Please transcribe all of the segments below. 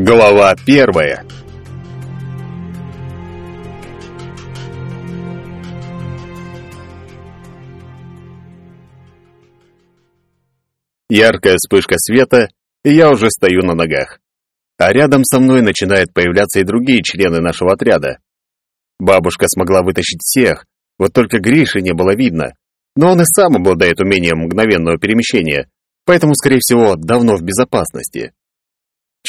Глава первая Яркая вспышка света, и я уже стою на ногах. А рядом со мной начинают появляться и другие члены нашего отряда. Бабушка смогла вытащить всех, вот только Гриши не было видно. Но он и сам обладает умением мгновенного перемещения, поэтому, скорее всего, давно в безопасности.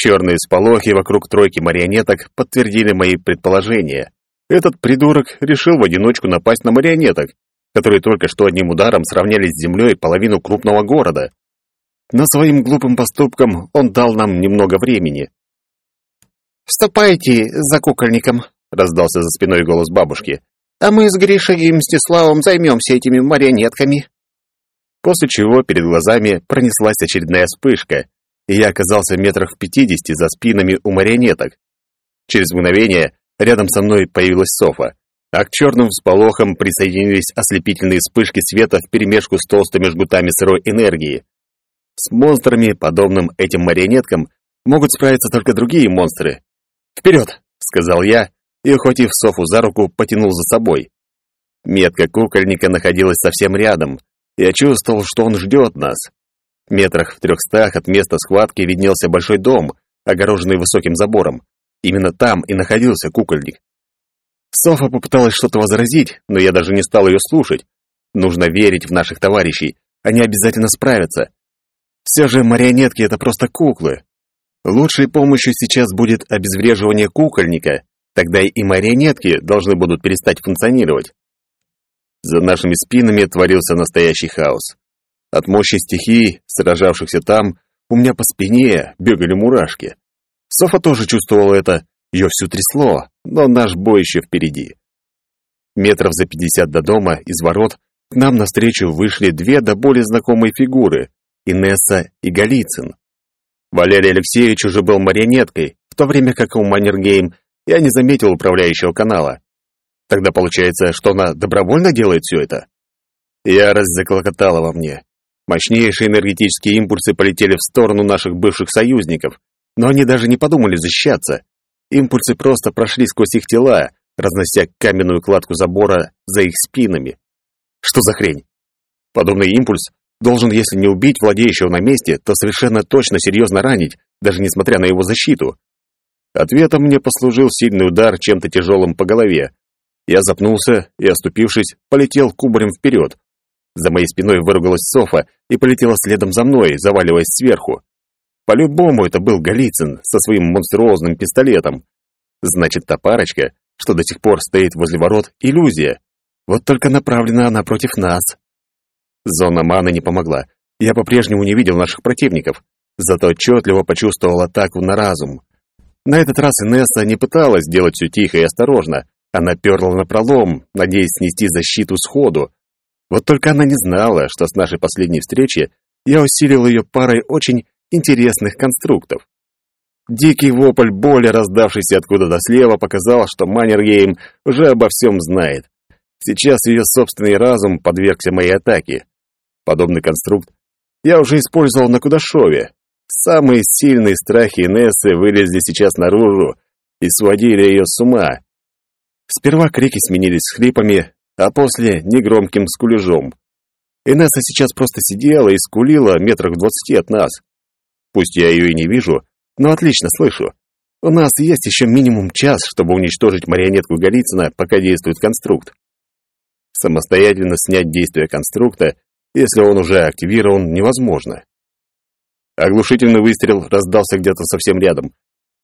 Черные сполохи вокруг тройки марионеток подтвердили мои предположения. Этот придурок решил в одиночку напасть на марионеток, которые только что одним ударом сравняли с землей половину крупного города. Но своим глупым поступком он дал нам немного времени. «Ступайте за кукольником», — раздался за спиной голос бабушки. «А мы с Гришей и Мстиславом займемся этими марионетками». После чего перед глазами пронеслась очередная вспышка, и я оказался метрах в пятидесяти за спинами у марионеток. Через мгновение рядом со мной появилась Софа, а к черным всполохам присоединились ослепительные вспышки света вперемешку с толстыми жгутами сырой энергии. С монстрами, подобным этим марионеткам, могут справиться только другие монстры. «Вперед!» — сказал я, и, ухватив Софу за руку, потянул за собой. Метка кукольника находилась совсем рядом. Я чувствовал, что он ждет нас. Метрах в трехстах от места схватки виднелся большой дом, огороженный высоким забором. Именно там и находился кукольник. Софа попыталась что-то возразить, но я даже не стал ее слушать. Нужно верить в наших товарищей, они обязательно справятся. Все же марионетки — это просто куклы. Лучшей помощью сейчас будет обезвреживание кукольника, тогда и марионетки должны будут перестать функционировать. За нашими спинами творился настоящий хаос. От мощи стихий, сражавшихся там, у меня по спине бегали мурашки. Софа тоже чувствовала это, ее всю трясло, но наш бой еще впереди. Метров за пятьдесят до дома, из ворот, к нам навстречу вышли две до более знакомые фигуры — Инесса и Голицын. Валерий Алексеевич уже был марионеткой, в то время как у Маннергейм я не заметил управляющего канала. Тогда получается, что она добровольно делает все это? Ярость заклокотала во мне. Мощнейшие энергетические импульсы полетели в сторону наших бывших союзников, но они даже не подумали защищаться. Импульсы просто прошли сквозь их тела, разнося каменную кладку забора за их спинами. Что за хрень? Подобный импульс должен, если не убить владеющего на месте, то совершенно точно серьезно ранить, даже несмотря на его защиту. Ответом мне послужил сильный удар чем-то тяжелым по голове. Я запнулся и, оступившись, полетел кубарем вперед, за моей спиной выругалась Софа и полетела следом за мной, заваливаясь сверху. По-любому это был Голицын со своим монструозным пистолетом. Значит, та парочка, что до сих пор стоит возле ворот, иллюзия. Вот только направлена она против нас. Зона маны не помогла. Я по-прежнему не видел наших противников, зато отчетливо почувствовал атаку на разум. На этот раз Инесса не пыталась делать все тихо и осторожно. Она перла на пролом, надеясь снести защиту сходу, вот только она не знала, что с нашей последней встречи я усилил ее парой очень интересных конструктов. Дикий вопль боли, раздавшийся откуда-то слева, показал, что Маннергейм уже обо всем знает. Сейчас ее собственный разум подвергся моей атаке. Подобный конструкт я уже использовал на Кудашове. Самые сильные страхи Инессы вылезли сейчас наружу и сводили ее с ума. Сперва крики сменились хрипами, а после негромким скулежом. Инесса сейчас просто сидела и скулила метрах в двадцати от нас. Пусть я ее и не вижу, но отлично слышу. У нас есть еще минимум час, чтобы уничтожить марионетку Голицына, пока действует конструкт. Самостоятельно снять действие конструкта, если он уже активирован, невозможно. Оглушительный выстрел раздался где-то совсем рядом.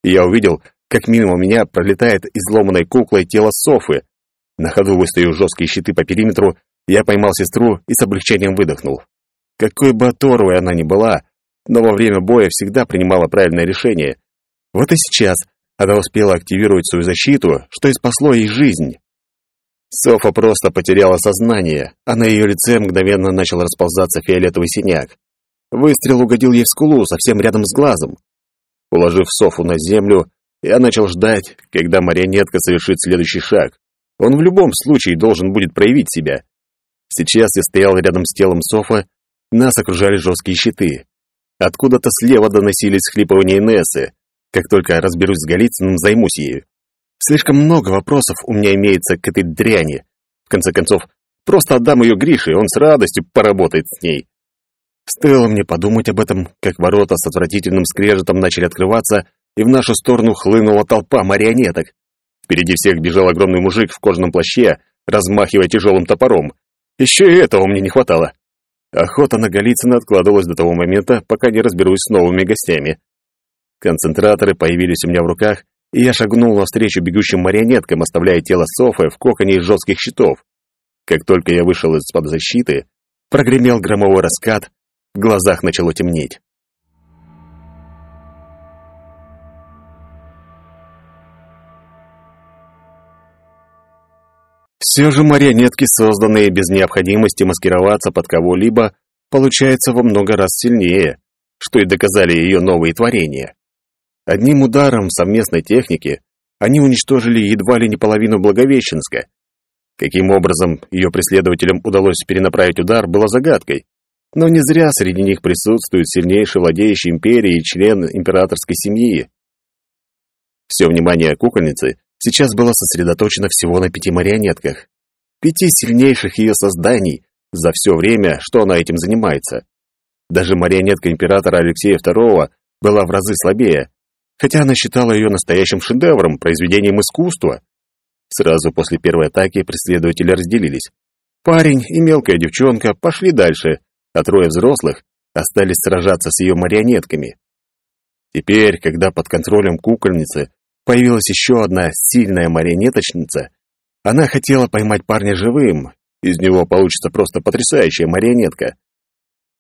И я увидел, как мимо меня пролетает изломанной куклой тело Софы, на ходу выставив жесткие щиты по периметру, я поймал сестру и с облегчением выдохнул. Какой бы оторвой она ни была, но во время боя всегда принимала правильное решение. Вот и сейчас она успела активировать свою защиту, что и спасло ей жизнь. Софа просто потеряла сознание, а на ее лице мгновенно начал расползаться фиолетовый синяк. Выстрел угодил ей в скулу, совсем рядом с глазом. Уложив Софу на землю, я начал ждать, когда марионетка совершит следующий шаг. Он в любом случае должен будет проявить себя. Сейчас я стоял рядом с телом Софа, нас окружали жесткие щиты. Откуда-то слева доносились хлипывания Инессы. Как только разберусь с Голицыным, займусь ею. Слишком много вопросов у меня имеется к этой дряни. В конце концов, просто отдам ее Грише, и он с радостью поработает с ней. Стоило мне подумать об этом, как ворота с отвратительным скрежетом начали открываться, и в нашу сторону хлынула толпа марионеток. Впереди всех бежал огромный мужик в кожаном плаще, размахивая тяжелым топором. Еще и этого мне не хватало. Охота на Голицына откладывалась до того момента, пока не разберусь с новыми гостями. Концентраторы появились у меня в руках, и я шагнул навстречу бегущим марионеткам, оставляя тело Софы в коконе из жестких щитов. Как только я вышел из-под защиты, прогремел громовой раскат, в глазах начало темнеть. Все же марионетки, созданные без необходимости маскироваться под кого-либо, получаются во много раз сильнее, что и доказали ее новые творения. Одним ударом совместной техники они уничтожили едва ли не половину Благовещенска. Каким образом ее преследователям удалось перенаправить удар, было загадкой. Но не зря среди них присутствует сильнейший владеющий империей член императорской семьи. Все внимание кукольницы сейчас было сосредоточено всего на пяти марионетках. Пяти сильнейших ее созданий за все время, что она этим занимается. Даже марионетка императора Алексея II была в разы слабее, хотя она считала ее настоящим шедевром, произведением искусства. Сразу после первой атаки преследователи разделились. Парень и мелкая девчонка пошли дальше, а трое взрослых остались сражаться с ее марионетками. Теперь, когда под контролем кукольницы появилась еще одна сильная марионеточница, она хотела поймать парня живым, из него получится просто потрясающая марионетка.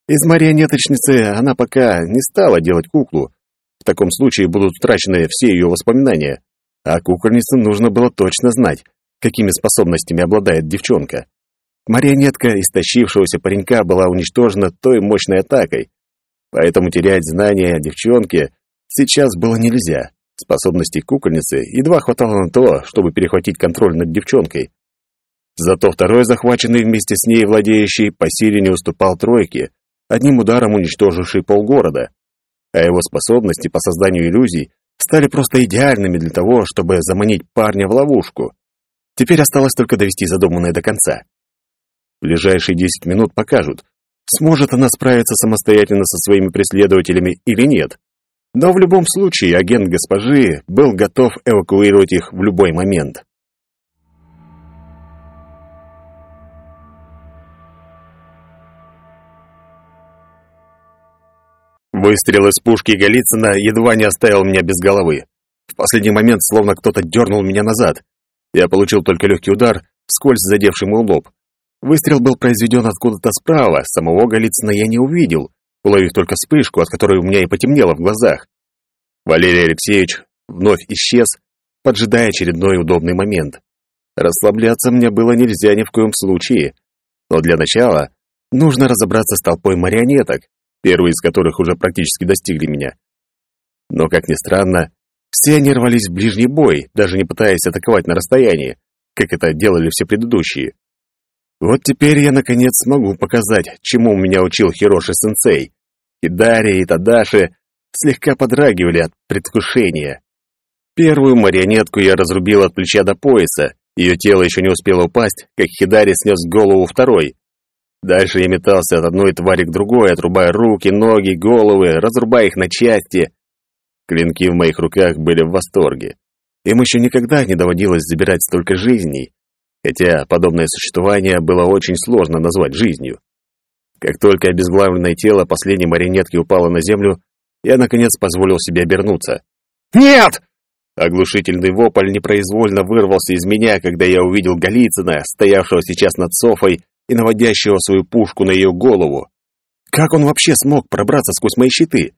Из марионеточницы она пока не стала делать куклу, в таком случае будут утрачены все ее воспоминания. А кукольнице нужно было точно знать, какими способностями обладает девчонка. Марионетка истощившегося паренька была уничтожена той мощной атакой, поэтому терять знания о девчонке сейчас было нельзя. Способностей кукольницы едва хватало на то, чтобы перехватить контроль над девчонкой. Зато второй захваченный вместе с ней владеющий по силе не уступал тройке, одним ударом уничтоживший полгорода а его способности по созданию иллюзий стали просто идеальными для того, чтобы заманить парня в ловушку. Теперь осталось только довести задуманное до конца. Ближайшие десять минут покажут, сможет она справиться самостоятельно со своими преследователями или нет. Но в любом случае агент госпожи был готов эвакуировать их в любой момент. Выстрел из пушки Голицына едва не оставил меня без головы. В последний момент словно кто-то дернул меня назад. Я получил только легкий удар, вскользь задевший мой лоб. Выстрел был произведен откуда-то справа, самого Голицына я не увидел, уловив только вспышку, от которой у меня и потемнело в глазах. Валерий Алексеевич вновь исчез, поджидая очередной удобный момент. Расслабляться мне было нельзя ни в коем случае. Но для начала нужно разобраться с толпой марионеток, первые из которых уже практически достигли меня. Но, как ни странно, все они рвались в ближний бой, даже не пытаясь атаковать на расстоянии, как это делали все предыдущие. Вот теперь я, наконец, смогу показать, чему меня учил Хироши-сенсей. И Дарья, и Тадаши слегка подрагивали от предвкушения. Первую марионетку я разрубил от плеча до пояса, ее тело еще не успело упасть, как Хидари снес голову второй. Дальше я метался от одной твари к другой, отрубая руки, ноги, головы, разрубая их на части. Клинки в моих руках были в восторге. Им еще никогда не доводилось забирать столько жизней, хотя подобное существование было очень сложно назвать жизнью. Как только обезглавленное тело последней марионетки упало на землю, я, наконец, позволил себе обернуться. «Нет!» Оглушительный вопль непроизвольно вырвался из меня, когда я увидел Голицына, стоявшего сейчас над Софой и наводящего свою пушку на ее голову. Как он вообще смог пробраться сквозь мои щиты?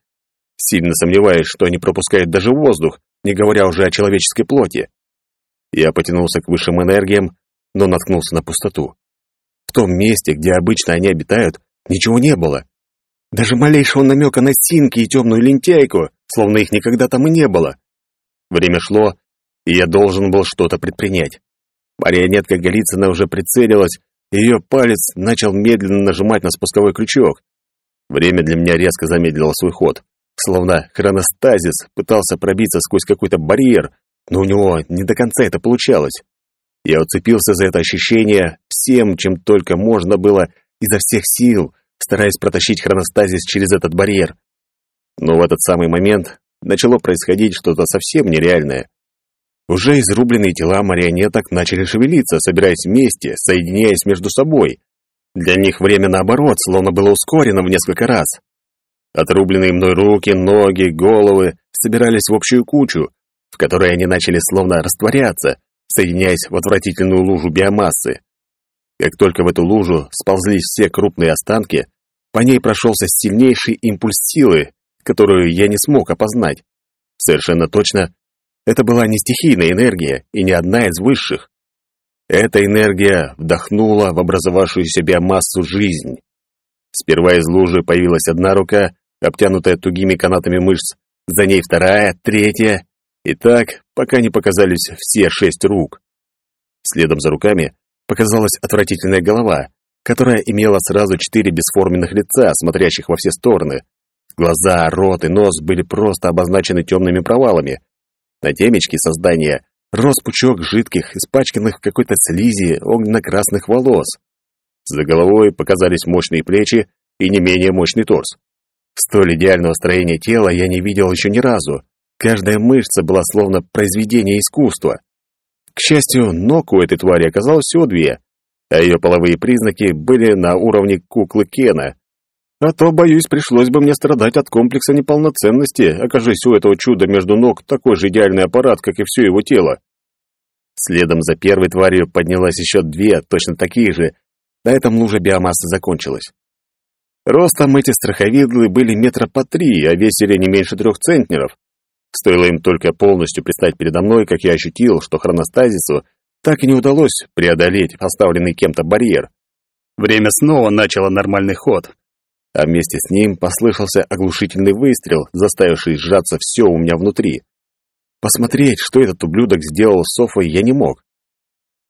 Сильно сомневаюсь, что они пропускают даже воздух, не говоря уже о человеческой плоти. Я потянулся к высшим энергиям, но наткнулся на пустоту. В том месте, где обычно они обитают, ничего не было. Даже малейшего намека на синки и темную лентяйку, словно их никогда там и не было. Время шло, и я должен был что-то предпринять. Марионетка Голицына уже прицелилась, ее палец начал медленно нажимать на спусковой крючок. Время для меня резко замедлило свой ход. Словно хроностазис пытался пробиться сквозь какой-то барьер, но у него не до конца это получалось. Я уцепился за это ощущение всем, чем только можно было, изо всех сил, стараясь протащить хроностазис через этот барьер. Но в этот самый момент начало происходить что-то совсем нереальное. Уже изрубленные тела марионеток начали шевелиться, собираясь вместе, соединяясь между собой. Для них время наоборот, словно было ускорено в несколько раз. Отрубленные мной руки, ноги, головы собирались в общую кучу, в которой они начали словно растворяться, соединяясь в отвратительную лужу биомассы. Как только в эту лужу сползлись все крупные останки, по ней прошелся сильнейший импульс силы, которую я не смог опознать. Совершенно точно, это была не стихийная энергия и не одна из высших. Эта энергия вдохнула в образовавшуюся биомассу жизнь. Сперва из лужи появилась одна рука, обтянутая тугими канатами мышц, за ней вторая, третья, и так, пока не показались все шесть рук. Следом за руками показалась отвратительная голова, которая имела сразу четыре бесформенных лица, смотрящих во все стороны. Глаза, рот и нос были просто обозначены темными провалами. На темечке создания рос пучок жидких, испачканных в какой-то слизи огненно-красных волос. За головой показались мощные плечи и не менее мощный торс. Столь идеального строения тела я не видел еще ни разу. Каждая мышца была словно произведение искусства. К счастью, ног у этой твари оказалось всего две, а ее половые признаки были на уровне куклы Кена. А то, боюсь, пришлось бы мне страдать от комплекса неполноценности, окажись у этого чуда между ног такой же идеальный аппарат, как и все его тело. Следом за первой тварью поднялась еще две, точно такие же. На этом лужа биомассы закончилась. Ростом эти страховидлы были метра по три, а весили не меньше трех центнеров. Стоило им только полностью предстать передо мной, как я ощутил, что хроностазису так и не удалось преодолеть поставленный кем-то барьер. Время снова начало нормальный ход, а вместе с ним послышался оглушительный выстрел, заставивший сжаться все у меня внутри. Посмотреть, что этот ублюдок сделал с Софой, я не мог.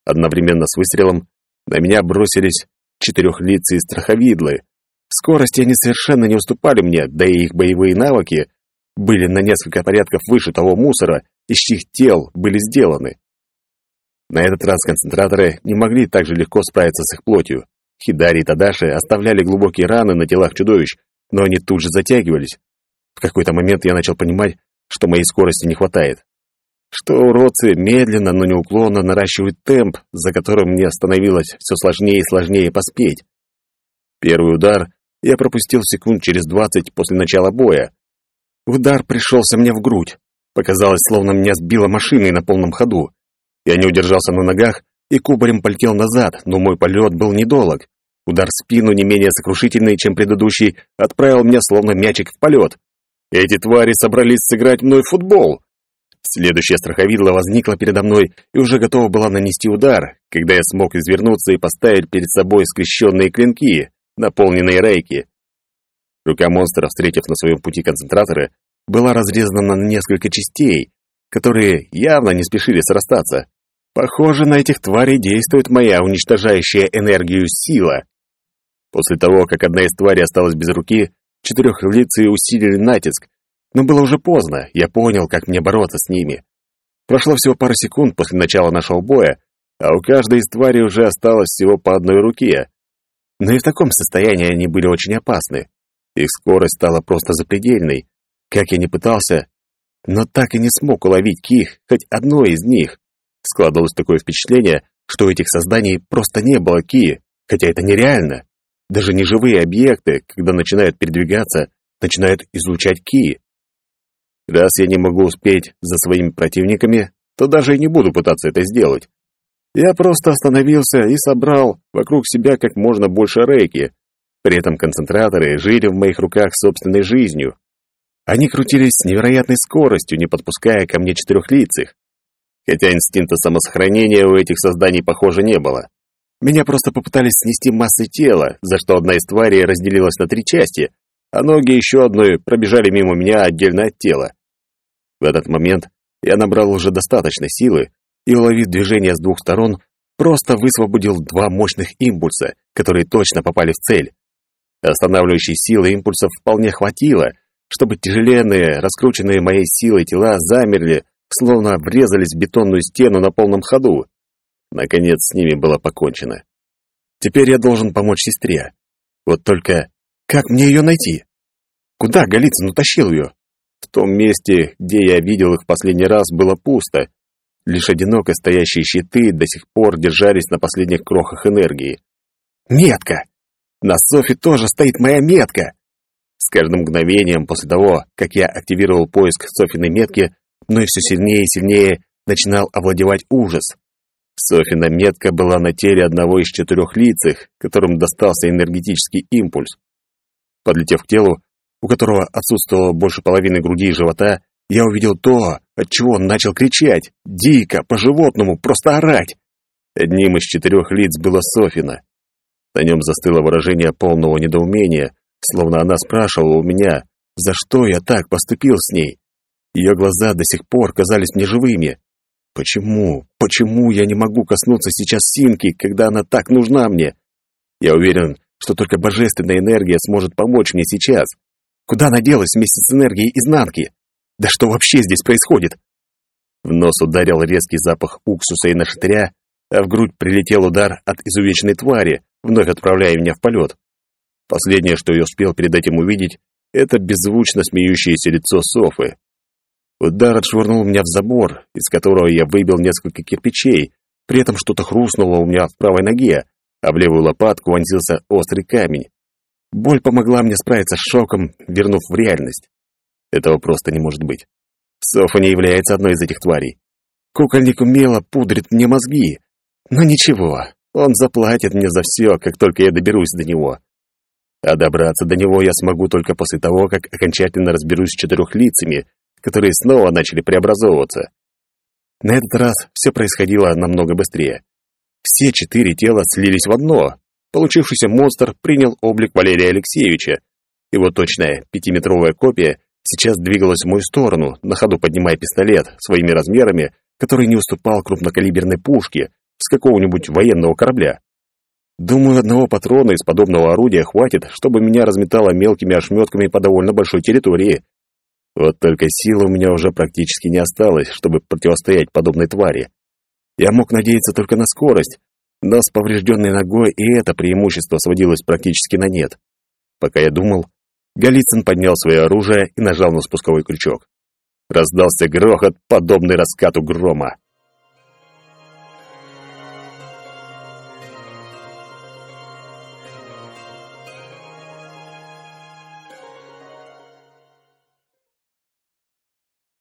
Одновременно с выстрелом на меня бросились четырехлицые страховидлы. Скорости они совершенно не уступали мне, да и их боевые навыки были на несколько порядков выше того мусора, из чьих тел были сделаны. На этот раз концентраторы не могли так же легко справиться с их плотью. Хидари и Тадаши оставляли глубокие раны на телах чудовищ, но они тут же затягивались. В какой-то момент я начал понимать, что моей скорости не хватает. Что уродцы медленно, но неуклонно наращивают темп, за которым мне становилось все сложнее и сложнее поспеть. Первый удар я пропустил секунд через двадцать после начала боя. Удар пришелся мне в грудь. Показалось, словно меня сбила машиной на полном ходу. Я не удержался на ногах и кубарем полетел назад, но мой полет был недолг. Удар в спину, не менее сокрушительный, чем предыдущий, отправил меня словно мячик в полет. Эти твари собрались сыграть мной в футбол. Следующая страховидла возникла передо мной и уже готова была нанести удар, когда я смог извернуться и поставить перед собой скрещенные клинки, наполненные рейки. Рука монстра, встретив на своем пути концентраторы, была разрезана на несколько частей, которые явно не спешили срастаться. Похоже, на этих тварей действует моя уничтожающая энергию сила. После того, как одна из тварей осталась без руки, четырехлицые усилили натиск, но было уже поздно, я понял, как мне бороться с ними. Прошло всего пару секунд после начала нашего боя, а у каждой из тварей уже осталось всего по одной руке. Но и в таком состоянии они были очень опасны. Их скорость стала просто запредельной. Как я ни пытался, но так и не смог уловить Ких, хоть одной из них. Складывалось такое впечатление, что у этих созданий просто не было Ки, хотя это нереально. Даже неживые объекты, когда начинают передвигаться, начинают излучать Ки. Раз я не могу успеть за своими противниками, то даже и не буду пытаться это сделать. Я просто остановился и собрал вокруг себя как можно больше рейки. При этом концентраторы жили в моих руках собственной жизнью. Они крутились с невероятной скоростью, не подпуская ко мне четырехлицых. Хотя инстинкта самосохранения у этих созданий, похоже, не было. Меня просто попытались снести массой тела, за что одна из тварей разделилась на три части, а ноги еще одной пробежали мимо меня отдельно от тела. В этот момент я набрал уже достаточно силы и, уловив движение с двух сторон, просто высвободил два мощных импульса, которые точно попали в цель. Останавливающей силы импульсов вполне хватило, чтобы тяжеленные, раскрученные моей силой тела замерли, словно врезались в бетонную стену на полном ходу. Наконец с ними было покончено. Теперь я должен помочь сестре. Вот только как мне ее найти? Куда Голицын утащил ее? В том месте, где я видел их в последний раз, было пусто. Лишь одиноко стоящие щиты до сих пор держались на последних крохах энергии. Метка! На Софи тоже стоит моя метка! С каждым мгновением после того, как я активировал поиск Софиной метки, мной все сильнее и сильнее начинал овладевать ужас. Софина метка была на теле одного из четырех лицах, которым достался энергетический импульс. Подлетев к телу, у которого отсутствовало больше половины груди и живота, я увидел то, от чего он начал кричать, дико, по-животному, просто орать. Одним из четырех лиц было Софина. На нем застыло выражение полного недоумения, словно она спрашивала у меня, за что я так поступил с ней. Ее глаза до сих пор казались мне живыми. Почему, почему я не могу коснуться сейчас Синки, когда она так нужна мне? Я уверен, что только божественная энергия сможет помочь мне сейчас. Куда она делась вместе с энергией изнанки? Да что вообще здесь происходит? В нос ударил резкий запах уксуса и нашатыря, а в грудь прилетел удар от изувеченной твари, вновь отправляя меня в полет. Последнее, что я успел перед этим увидеть, это беззвучно смеющееся лицо Софы. Удар отшвырнул меня в забор, из которого я выбил несколько кирпичей, при этом что-то хрустнуло у меня в правой ноге, а в левую лопатку вонзился острый камень. Боль помогла мне справиться с шоком, вернув в реальность. Этого просто не может быть. Софа не является одной из этих тварей. Кукольник умело пудрит мне мозги. Но ничего, он заплатит мне за все, как только я доберусь до него. А добраться до него я смогу только после того, как окончательно разберусь с четырехлицами, которые снова начали преобразовываться. На этот раз все происходило намного быстрее. Все четыре тела слились в одно. Получившийся монстр принял облик Валерия Алексеевича. Его точная пятиметровая копия сейчас двигалась в мою сторону, на ходу поднимая пистолет своими размерами, который не уступал крупнокалиберной пушке с какого-нибудь военного корабля. Думаю, одного патрона из подобного орудия хватит, чтобы меня разметало мелкими ошметками по довольно большой территории. Вот только сил у меня уже практически не осталось, чтобы противостоять подобной твари. Я мог надеяться только на скорость, но с поврежденной ногой и это преимущество сводилось практически на нет. Пока я думал, Голицын поднял свое оружие и нажал на спусковой крючок. Раздался грохот, подобный раскату грома.